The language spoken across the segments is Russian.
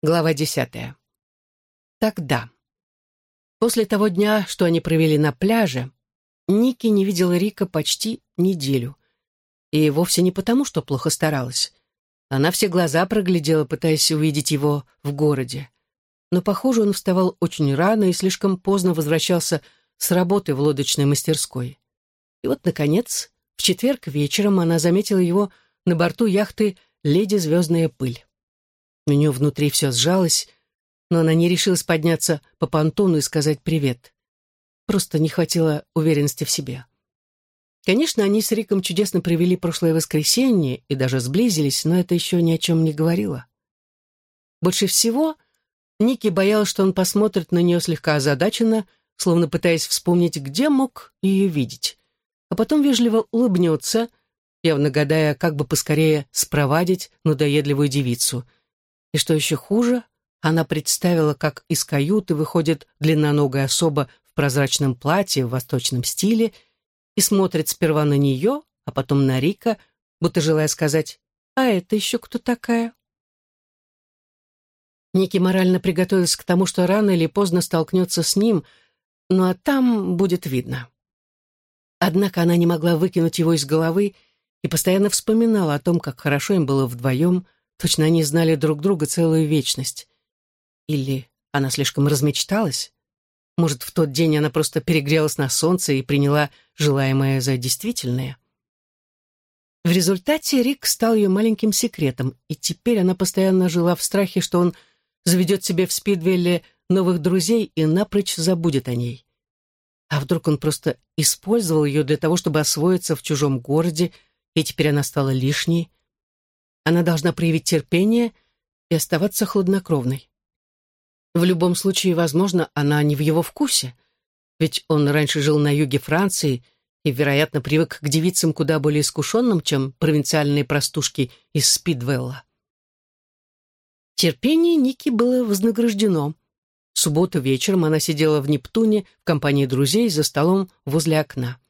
Глава десятая. Тогда. После того дня, что они провели на пляже, Ники не видела Рика почти неделю. И вовсе не потому, что плохо старалась. Она все глаза проглядела, пытаясь увидеть его в городе. Но, похоже, он вставал очень рано и слишком поздно возвращался с работы в лодочной мастерской. И вот, наконец, в четверг вечером она заметила его на борту яхты «Леди Звездная пыль». У нее внутри все сжалось, но она не решилась подняться по понтону и сказать привет. Просто не хватило уверенности в себе. Конечно, они с Риком чудесно провели прошлое воскресенье и даже сблизились, но это еще ни о чем не говорило. Больше всего Ники боялась, что он посмотрит на нее слегка озадаченно, словно пытаясь вспомнить, где мог ее видеть, а потом вежливо улыбнется, явно гадая, как бы поскорее спровадить надоедливую девицу — и что еще хуже, она представила, как из каюты выходит длинноногая особа в прозрачном платье в восточном стиле и смотрит сперва на нее, а потом на Рика, будто желая сказать «А это еще кто такая?» Ники морально приготовилась к тому, что рано или поздно столкнется с ним, ну а там будет видно. Однако она не могла выкинуть его из головы и постоянно вспоминала о том, как хорошо им было вдвоем — Точно они знали друг друга целую вечность. Или она слишком размечталась? Может, в тот день она просто перегрелась на солнце и приняла желаемое за действительное? В результате Рик стал ее маленьким секретом, и теперь она постоянно жила в страхе, что он заведет себе в Спидвелле новых друзей и напрочь забудет о ней. А вдруг он просто использовал ее для того, чтобы освоиться в чужом городе, и теперь она стала лишней? Она должна проявить терпение и оставаться хладнокровной. В любом случае, возможно, она не в его вкусе, ведь он раньше жил на юге Франции и, вероятно, привык к девицам куда более искушенным, чем провинциальные простушки из Спидвелла. Терпение Ники было вознаграждено. В субботу вечером она сидела в Нептуне в компании друзей за столом возле окна.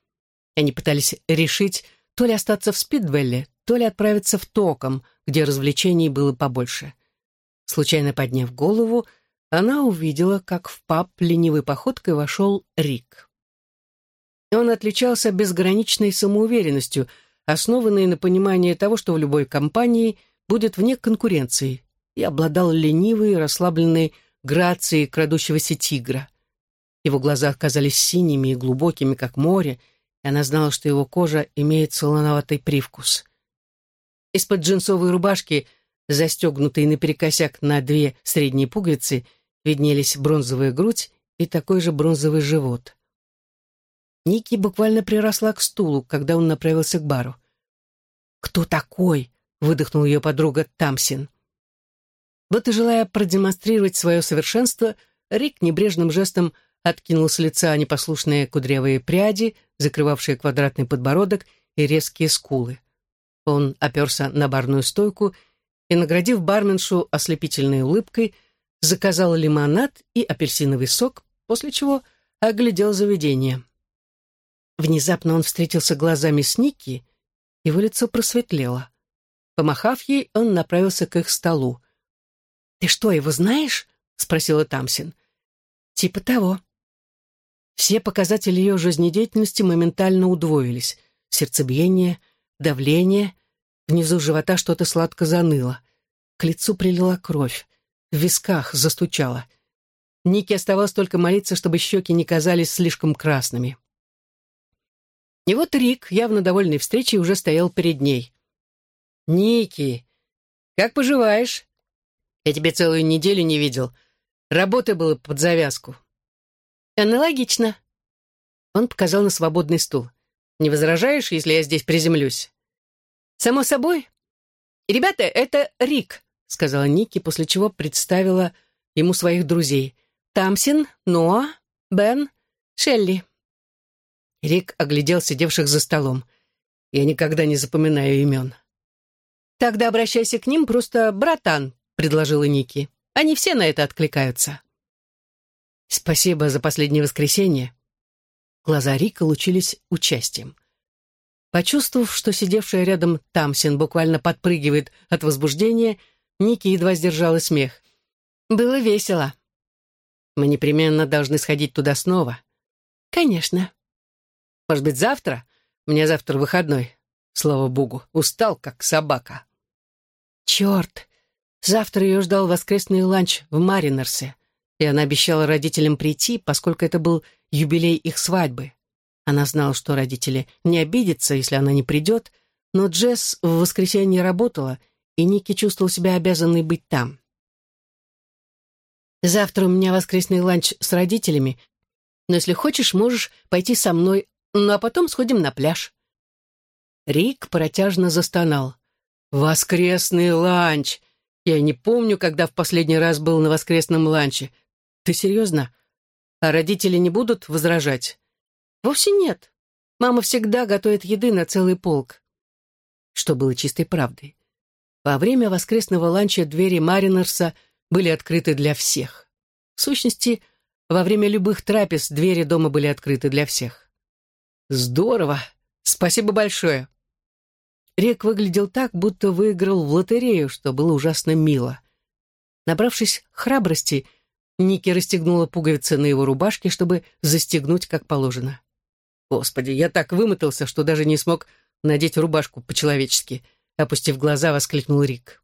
Они пытались решить, то ли остаться в Спидвелле, то ли отправиться в Током, где развлечений было побольше. Случайно подняв голову, она увидела, как в паб ленивой походкой вошел Рик. Он отличался безграничной самоуверенностью, основанной на понимании того, что в любой компании будет вне конкуренции, и обладал ленивой, расслабленной грацией крадущегося тигра. Его глаза казались синими и глубокими, как море, и она знала, что его кожа имеет солоноватый привкус. Из-под джинсовой рубашки, застегнутой наперекосяк на две средние пуговицы, виднелись бронзовая грудь и такой же бронзовый живот. Ники буквально приросла к стулу, когда он направился к бару. «Кто такой?» — выдохнул ее подруга Тамсин. Вот и желая продемонстрировать свое совершенство, Рик небрежным жестом откинул с лица непослушные кудрявые пряди, закрывавшие квадратный подбородок и резкие скулы. Он оперся на барную стойку и, наградив барменшу ослепительной улыбкой, заказал лимонад и апельсиновый сок, после чего оглядел заведение. Внезапно он встретился глазами с Ники, его лицо просветлело. Помахав ей, он направился к их столу. «Ты что, его знаешь?» — спросила Тамсин. «Типа того». Все показатели ее жизнедеятельности моментально удвоились. Сердцебиение, давление, Внизу живота что-то сладко заныло. К лицу прилила кровь. В висках застучала. Нике оставалось только молиться, чтобы щеки не казались слишком красными. И вот Рик, явно довольный встречей, уже стоял перед ней. «Ники, как поживаешь? Я тебе целую неделю не видел. Работы было под завязку». «Аналогично». Он показал на свободный стул. «Не возражаешь, если я здесь приземлюсь?» «Само собой. Ребята, это Рик», — сказала Ники, после чего представила ему своих друзей. «Тамсин, Ноа, Бен, Шелли». Рик оглядел сидевших за столом. «Я никогда не запоминаю имен». «Тогда обращайся к ним просто братан», — предложила Ники. «Они все на это откликаются». «Спасибо за последнее воскресенье». Глаза Рика лучились участием. Почувствовав, что сидевшая рядом Тамсин буквально подпрыгивает от возбуждения, Ники едва сдержала смех. Было весело. Мы непременно должны сходить туда снова. Конечно. Может быть, завтра? У меня завтра выходной. Слава богу, устал, как собака. Черт! Завтра ее ждал воскресный ланч в Маринерсе, и она обещала родителям прийти, поскольку это был юбилей их свадьбы. Она знала, что родители не обидятся, если она не придет, но Джесс в воскресенье работала, и Ники чувствовал себя обязанной быть там. «Завтра у меня воскресный ланч с родителями, но если хочешь, можешь пойти со мной, ну а потом сходим на пляж». Рик протяжно застонал. «Воскресный ланч! Я не помню, когда в последний раз был на воскресном ланче. Ты серьезно? А родители не будут возражать?» «Вовсе нет. Мама всегда готовит еды на целый полк». Что было чистой правдой. Во время воскресного ланча двери Маринерса были открыты для всех. В сущности, во время любых трапез двери дома были открыты для всех. «Здорово! Спасибо большое!» Рек выглядел так, будто выиграл в лотерею, что было ужасно мило. Набравшись храбрости, Ники расстегнула пуговицы на его рубашке, чтобы застегнуть как положено. «Господи, я так вымотался, что даже не смог надеть рубашку по-человечески», опустив глаза, воскликнул Рик.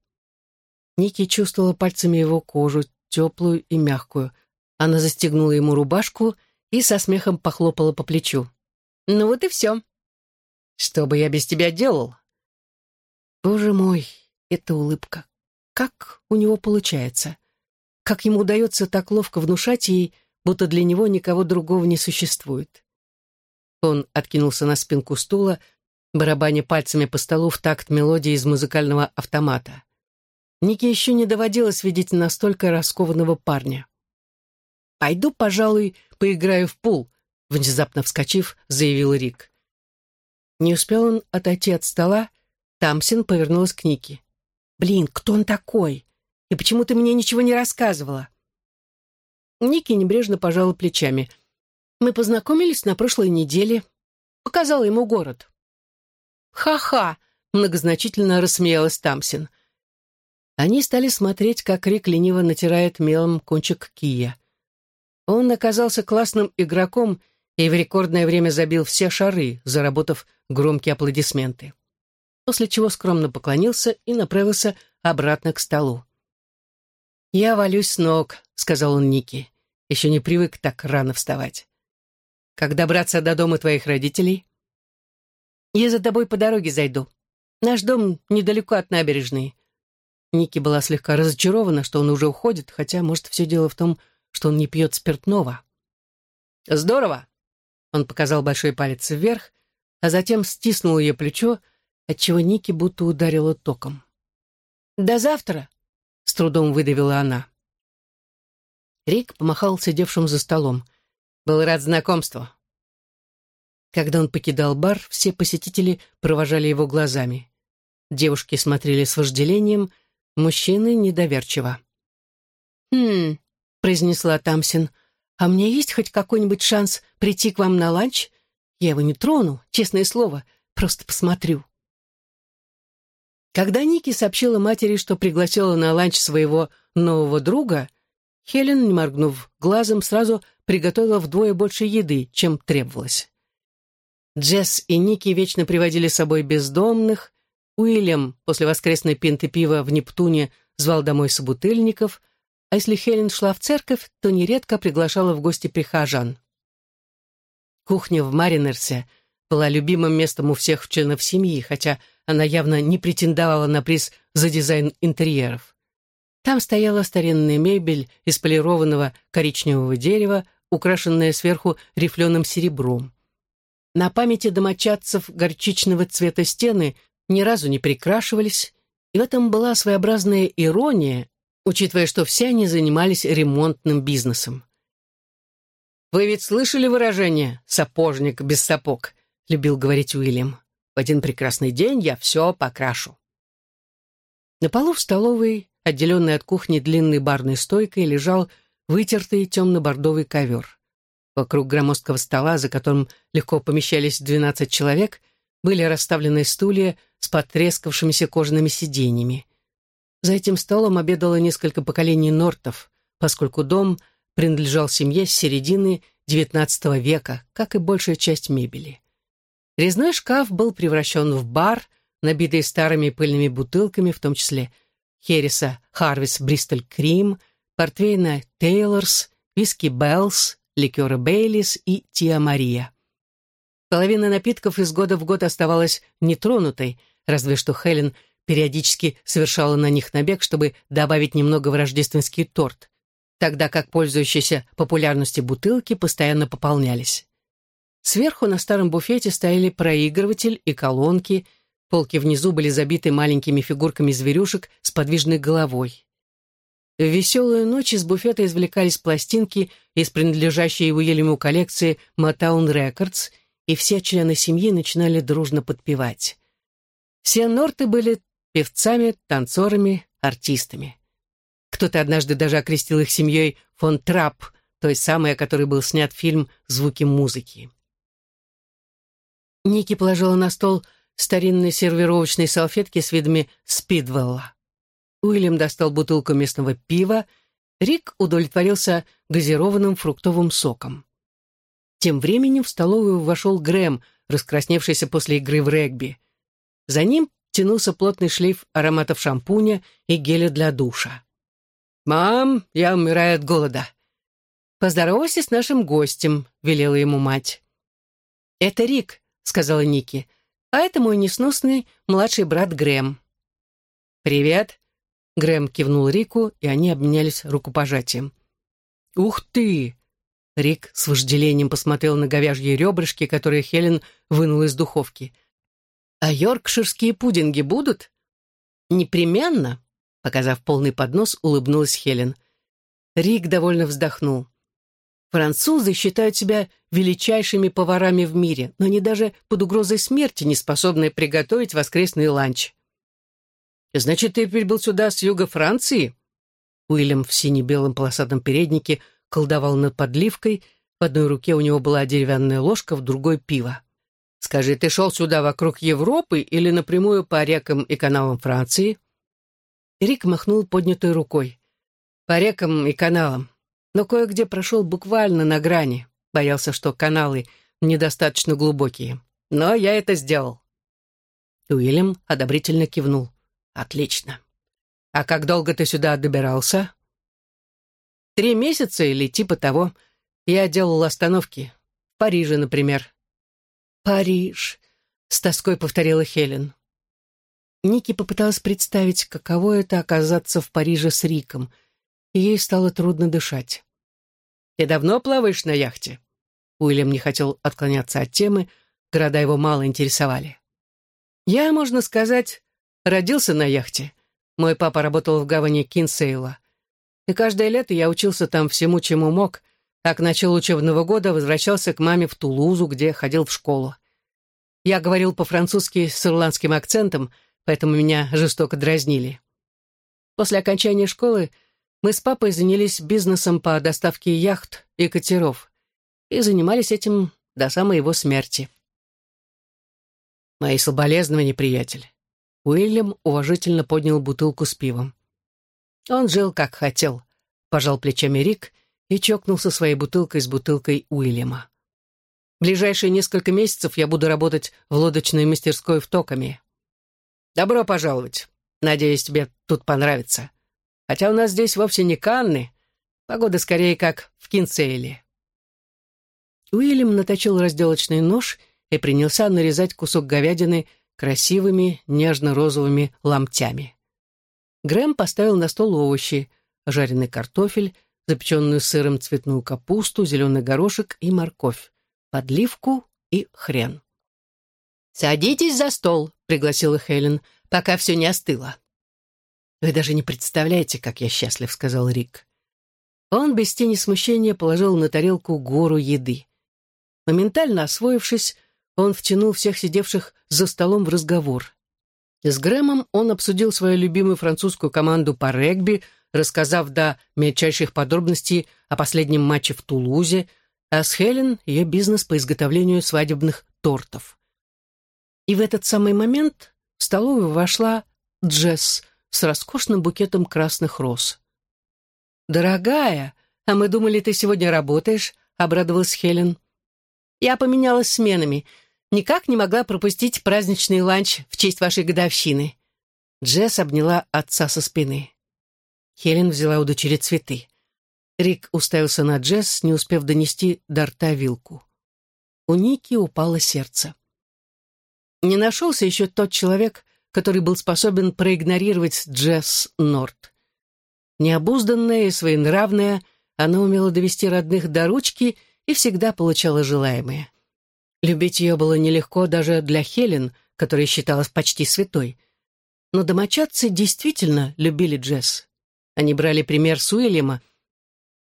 Ники чувствовала пальцами его кожу, теплую и мягкую. Она застегнула ему рубашку и со смехом похлопала по плечу. «Ну вот и все». «Что бы я без тебя делал?» Боже мой, эта улыбка. Как у него получается? Как ему удается так ловко внушать ей, будто для него никого другого не существует? Он откинулся на спинку стула, барабаня пальцами по столу в такт мелодии из музыкального автомата. Нике еще не доводилось видеть настолько раскованного парня. «Пойду, пожалуй, поиграю в пул», — внезапно вскочив, заявил Рик. Не успел он отойти от стола, Тамсин повернулась к Нике. «Блин, кто он такой? И почему ты мне ничего не рассказывала?» Ники небрежно пожала плечами. «Мы познакомились на прошлой неделе. Показала ему город». «Ха-ха!» — многозначительно рассмеялась Тамсин. Они стали смотреть, как Рик лениво натирает мелом кончик кия. Он оказался классным игроком и в рекордное время забил все шары, заработав громкие аплодисменты. После чего скромно поклонился и направился обратно к столу. «Я валюсь с ног», — сказал он Нике. «Еще не привык так рано вставать. Как добраться до дома твоих родителей?» Я за тобой по дороге зайду. Наш дом недалеко от набережной». Ники была слегка разочарована, что он уже уходит, хотя, может, все дело в том, что он не пьет спиртного. «Здорово!» Он показал большой палец вверх, а затем стиснул ее плечо, отчего Ники будто ударила током. «До завтра!» — с трудом выдавила она. Рик помахал сидевшим за столом. «Был рад знакомству. Когда он покидал бар, все посетители провожали его глазами. Девушки смотрели с вожделением, мужчины недоверчиво. «Хм», — произнесла Тамсин, — «а мне есть хоть какой-нибудь шанс прийти к вам на ланч? Я его не трону, честное слово, просто посмотрю». Когда Ники сообщила матери, что пригласила на ланч своего нового друга, Хелен, не моргнув глазом, сразу приготовила вдвое больше еды, чем требовалось. Джесс и Ники вечно приводили с собой бездомных. Уильям после воскресной пинты пива в Нептуне звал домой собутыльников, а если Хелен шла в церковь, то нередко приглашала в гости прихожан. Кухня в Маринерсе была любимым местом у всех членов семьи, хотя она явно не претендовала на приз за дизайн интерьеров. Там стояла старинная мебель из полированного коричневого дерева, украшенная сверху рифленым серебром. На памяти домочадцев горчичного цвета стены ни разу не прикрашивались, и в этом была своеобразная ирония, учитывая, что все они занимались ремонтным бизнесом. «Вы ведь слышали выражение «сапожник без сапог», — любил говорить Уильям. «В один прекрасный день я все покрашу». На полу в столовой, отделенной от кухни длинной барной стойкой, лежал вытертый темно-бордовый ковер. Вокруг громоздкого стола, за которым легко помещались двенадцать человек, были расставлены стулья с потрескавшимися кожаными сиденьями. За этим столом обедало несколько поколений нортов, поскольку дом принадлежал семье с середины XIX века, как и большая часть мебели. Резной шкаф был превращен в бар, набитый старыми пыльными бутылками, в том числе Хереса Харвис Бристоль Крим, портвейна Тейлорс, виски Беллс, ликера Бейлис и Тиа Мария. Половина напитков из года в год оставалась нетронутой, разве что Хелен периодически совершала на них набег, чтобы добавить немного в рождественский торт, тогда как пользующиеся популярностью бутылки постоянно пополнялись. Сверху на старом буфете стояли проигрыватель и колонки, полки внизу были забиты маленькими фигурками зверюшек с подвижной головой. В веселую ночь из буфета извлекались пластинки из принадлежащей Уильяму коллекции Motown Records, и все члены семьи начинали дружно подпевать. Все норты были певцами, танцорами, артистами. Кто-то однажды даже окрестил их семьей фон Трап, той самой, о которой был снят фильм «Звуки музыки». Ники положила на стол старинные сервировочные салфетки с видами Спидвелла. Уильям достал бутылку местного пива, Рик удовлетворился газированным фруктовым соком. Тем временем в столовую вошел Грэм, раскрасневшийся после игры в регби. За ним тянулся плотный шлейф ароматов шампуня и геля для душа. «Мам, я умираю от голода». «Поздоровайся с нашим гостем», — велела ему мать. «Это Рик», — сказала Ники, «а это мой несносный младший брат Грэм». «Привет», Грэм кивнул Рику, и они обменялись рукопожатием. «Ух ты!» Рик с вожделением посмотрел на говяжьи ребрышки, которые Хелен вынула из духовки. «А йоркширские пудинги будут?» «Непременно», — показав полный поднос, улыбнулась Хелен. Рик довольно вздохнул. «Французы считают себя величайшими поварами в мире, но они даже под угрозой смерти не способны приготовить воскресный ланч». «Значит, ты прибыл сюда с юга Франции?» Уильям в сине-белом полосатом переднике колдовал над подливкой, в одной руке у него была деревянная ложка, в другой — пиво. «Скажи, ты шел сюда вокруг Европы или напрямую по рекам и каналам Франции?» Рик махнул поднятой рукой. «По рекам и каналам. Но кое-где прошел буквально на грани. Боялся, что каналы недостаточно глубокие. Но я это сделал». Уильям одобрительно кивнул. Отлично. А как долго ты сюда добирался? Три месяца или типа того. Я делал остановки. В Париже, например. Париж, с тоской повторила Хелен. Ники попыталась представить, каково это оказаться в Париже с Риком, ей стало трудно дышать. «Ты давно плаваешь на яхте?» Уильям не хотел отклоняться от темы, города его мало интересовали. «Я, можно сказать, Родился на яхте. Мой папа работал в гавани Кинсейла. И каждое лето я учился там всему, чему мог, а к началу учебного года возвращался к маме в Тулузу, где ходил в школу. Я говорил по-французски с ирландским акцентом, поэтому меня жестоко дразнили. После окончания школы мы с папой занялись бизнесом по доставке яхт и катеров и занимались этим до самой его смерти. Мои соболезнования, приятель. Уильям уважительно поднял бутылку с пивом. Он жил как хотел, пожал плечами Рик и чокнулся своей бутылкой с бутылкой Уильяма. Ближайшие несколько месяцев я буду работать в лодочной мастерской в Токами. Добро пожаловать. Надеюсь, тебе тут понравится. Хотя у нас здесь вовсе не Канны. Погода скорее как в Кинцейле. Уильям наточил разделочный нож и принялся нарезать кусок говядины красивыми нежно-розовыми ломтями. Грэм поставил на стол овощи, жареный картофель, запеченную сыром цветную капусту, зеленый горошек и морковь, подливку и хрен. «Садитесь за стол», — пригласила Хелен, — «пока все не остыло». «Вы даже не представляете, как я счастлив», — сказал Рик. Он без тени смущения положил на тарелку гору еды. Моментально освоившись, он втянул всех сидевших за столом в разговор. С Грэмом он обсудил свою любимую французскую команду по регби, рассказав до мельчайших подробностей о последнем матче в Тулузе, а с Хелен ее бизнес по изготовлению свадебных тортов. И в этот самый момент в столовую вошла Джесс с роскошным букетом красных роз. «Дорогая, а мы думали, ты сегодня работаешь», — обрадовалась Хелен. «Я поменялась сменами. Никак не могла пропустить праздничный ланч в честь вашей годовщины». Джесс обняла отца со спины. Хелен взяла у дочери цветы. Рик уставился на Джесс, не успев донести до рта вилку. У Ники упало сердце. Не нашелся еще тот человек, который был способен проигнорировать Джесс Норт. Необузданная и своенравная, она умела довести родных до ручки и всегда получала желаемое. Любить ее было нелегко даже для Хелен, которая считалась почти святой. Но домочадцы действительно любили Джесс. Они брали пример с Уильяма,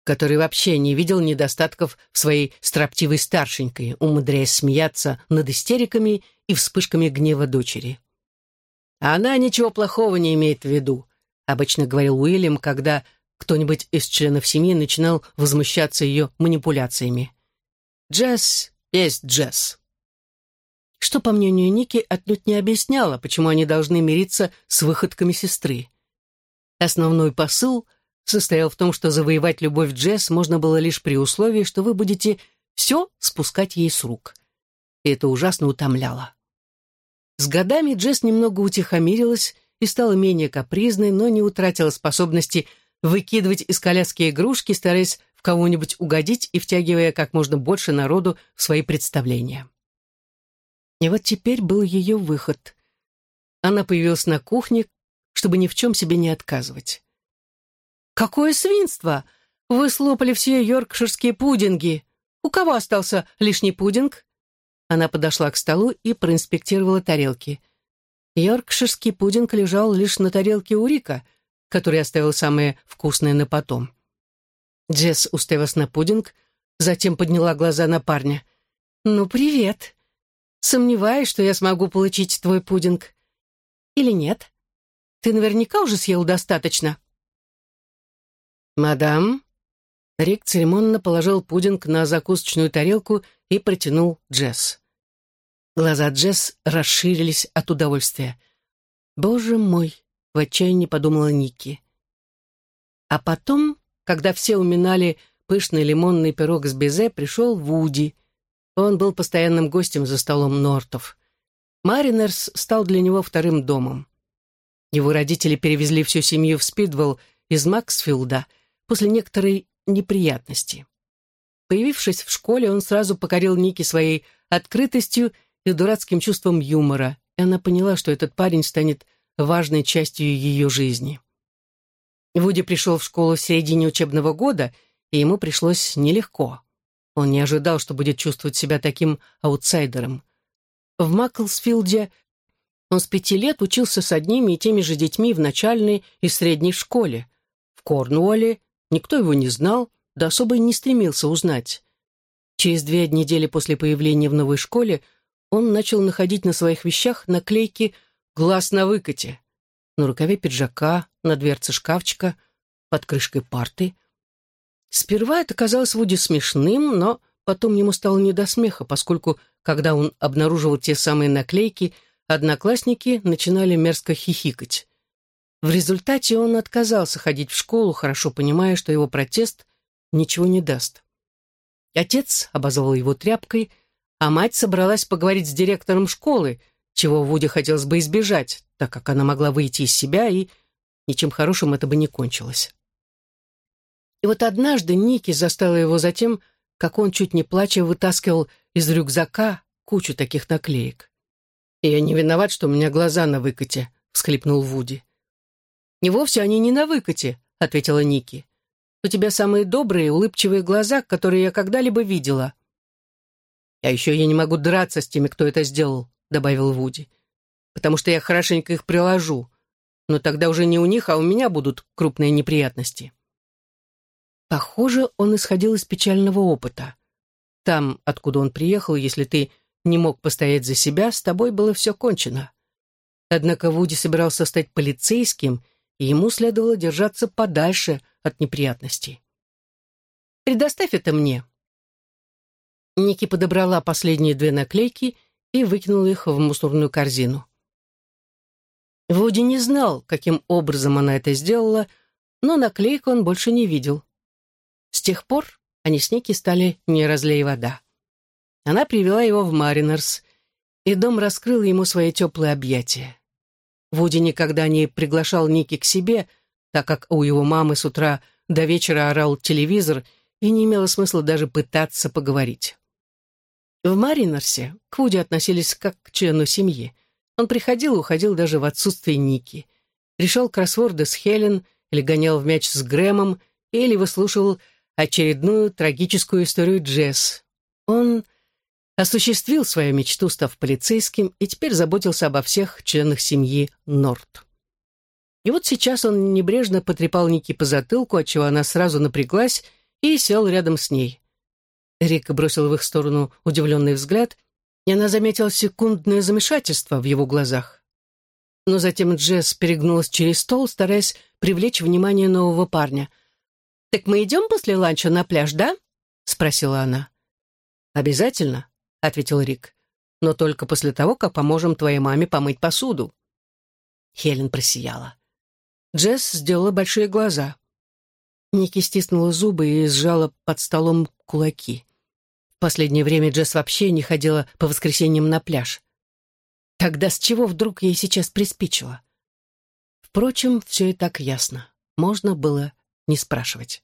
который вообще не видел недостатков в своей строптивой старшенькой, умудряясь смеяться над истериками и вспышками гнева дочери. «А она ничего плохого не имеет в виду», — обычно говорил Уильям, когда кто-нибудь из членов семьи начинал возмущаться ее манипуляциями. «Джесс есть Джесс». Что, по мнению Ники, отнюдь не объясняло, почему они должны мириться с выходками сестры. Основной посыл состоял в том, что завоевать любовь Джесс можно было лишь при условии, что вы будете все спускать ей с рук. И это ужасно утомляло. С годами Джесс немного утихомирилась и стала менее капризной, но не утратила способности выкидывать из коляски игрушки, стараясь в кого-нибудь угодить и втягивая как можно больше народу в свои представления. И вот теперь был ее выход. Она появилась на кухне, чтобы ни в чем себе не отказывать. «Какое свинство! Вы слопали все йоркширские пудинги. У кого остался лишний пудинг?» Она подошла к столу и проинспектировала тарелки. Йоркширский пудинг лежал лишь на тарелке у Рика, который оставил самое вкусное на потом. Джесс уставилась на пудинг, затем подняла глаза на парня. «Ну, привет. Сомневаюсь, что я смогу получить твой пудинг. Или нет? Ты наверняка уже съел достаточно». «Мадам?» Рик церемонно положил пудинг на закусочную тарелку и протянул Джесс. Глаза Джесс расширились от удовольствия. «Боже мой!» — в отчаянии подумала Ники. А потом, когда все уминали пышный лимонный пирог с безе, пришел Вуди. Он был постоянным гостем за столом Нортов. Маринерс стал для него вторым домом. Его родители перевезли всю семью в Спидвелл из Максфилда после некоторой неприятности. Появившись в школе, он сразу покорил Ники своей открытостью и дурацким чувством юмора, и она поняла, что этот парень станет важной частью ее жизни. Вуди пришел в школу в середине учебного года, и ему пришлось нелегко. Он не ожидал, что будет чувствовать себя таким аутсайдером. В Маклсфилде он с пяти лет учился с одними и теми же детьми в начальной и средней школе. В Корнуолле никто его не знал, да особо и не стремился узнать. Через две недели после появления в новой школе он начал находить на своих вещах наклейки «Глаз на выкате» на рукаве пиджака, на дверце шкафчика, под крышкой парты. Сперва это казалось Вуди смешным, но потом ему стало не до смеха, поскольку, когда он обнаруживал те самые наклейки, одноклассники начинали мерзко хихикать. В результате он отказался ходить в школу, хорошо понимая, что его протест ничего не даст. Отец обозвал его тряпкой, а мать собралась поговорить с директором школы, чего Вуди хотелось бы избежать, так как она могла выйти из себя, и ничем хорошим это бы не кончилось. И вот однажды Ники застала его за тем, как он, чуть не плача, вытаскивал из рюкзака кучу таких наклеек. «И я не виноват, что у меня глаза на выкате», — всхлипнул Вуди. «И вовсе они не на выкате», — ответила Ники. «У тебя самые добрые, улыбчивые глаза, которые я когда-либо видела». «А еще я не могу драться с теми, кто это сделал», — добавил Вуди. «Потому что я хорошенько их приложу. Но тогда уже не у них, а у меня будут крупные неприятности». Похоже, он исходил из печального опыта. Там, откуда он приехал, если ты не мог постоять за себя, с тобой было все кончено. Однако Вуди собирался стать полицейским, и ему следовало держаться подальше от неприятностей. «Предоставь это мне», Ники подобрала последние две наклейки и выкинула их в мусорную корзину. Вуди не знал, каким образом она это сделала, но наклейку он больше не видел. С тех пор они с Ники стали «не разлей вода». Она привела его в Маринерс, и дом раскрыл ему свои теплые объятия. Вуди никогда не приглашал Ники к себе, так как у его мамы с утра до вечера орал телевизор, и не имело смысла даже пытаться поговорить. В Маринерсе к Вуди относились как к члену семьи. Он приходил и уходил даже в отсутствие Ники. Решал кроссворды с Хелен или гонял в мяч с Грэмом, или выслушивал очередную трагическую историю Джесс. Он осуществил свою мечту, став полицейским, и теперь заботился обо всех членах семьи Норт. И вот сейчас он небрежно потрепал Ники по затылку, отчего она сразу напряглась и сел рядом с ней. Рик бросил в их сторону удивленный взгляд, и она заметила секундное замешательство в его глазах. Но затем Джесс перегнулась через стол, стараясь привлечь внимание нового парня. «Так мы идем после ланча на пляж, да?» — спросила она. «Обязательно», — ответил Рик. «Но только после того, как поможем твоей маме помыть посуду». Хелен просияла. Джесс сделала большие глаза. Ники стиснула зубы и сжала под столом кулаки. Последнее время Джесс вообще не ходила по воскресеньям на пляж. Тогда с чего вдруг ей сейчас приспичило? Впрочем, все и так ясно. Можно было не спрашивать.